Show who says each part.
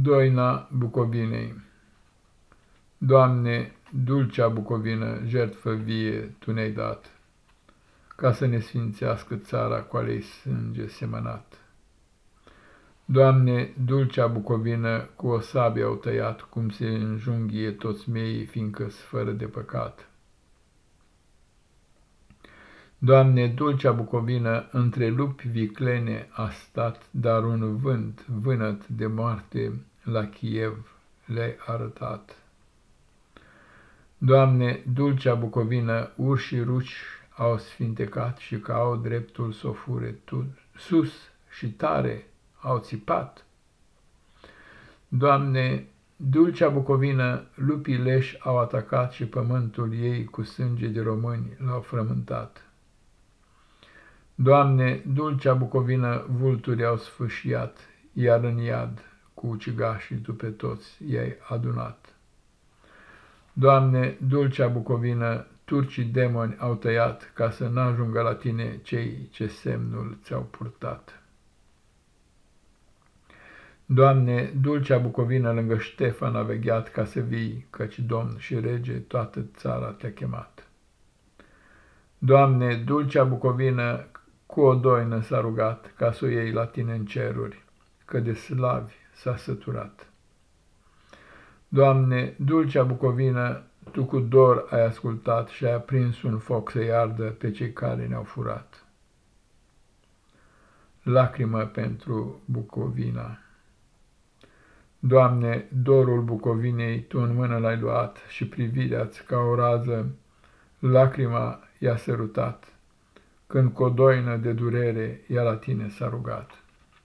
Speaker 1: Doina Bucovinei Doamne, dulcea Bucovină, jertfă vie Tu ne-ai dat, ca să ne sfințească țara cu alei sânge semănat. Doamne, dulcea Bucovină, cu o sabie au tăiat, cum se înjunghie toți meii, fiindcă fără de păcat. Doamne, dulcea Bucovină, între lupi viclene a stat, dar un vânt, vânăt de moarte, la Kiev le-ai arătat. Doamne, dulcea Bucovină, urși ruci au sfintecat și că au dreptul să o fure tu, sus și tare au țipat. Doamne, dulcea Bucovină, lupii leși au atacat și pământul ei cu sânge de români l-au frământat. Doamne, dulcea Bucovină, vulturi au sfâșiat, iar în iad, cu ucigașii tu pe toți i-ai adunat. Doamne, dulcea Bucovină, turcii demoni au tăiat, ca să n-ajungă la tine cei ce semnul ți-au purtat. Doamne, dulcea Bucovină lângă Ștefan a vegheat ca să vii, căci Domn și Rege toată țara te-a chemat. Doamne, dulcea Bucovină, cu o doină s-a rugat ca să o iei la tine în ceruri, că de slavi s-a săturat. Doamne, dulcea Bucovină, Tu cu dor ai ascultat și ai aprins un foc să-i ardă pe cei care ne-au furat. Lacrimă pentru Bucovina Doamne, dorul Bucovinei Tu în mână l-ai luat și privirea-ți ca o rază, lacrima i-a sărutat când cu o doină de durere ea la tine s-a rugat.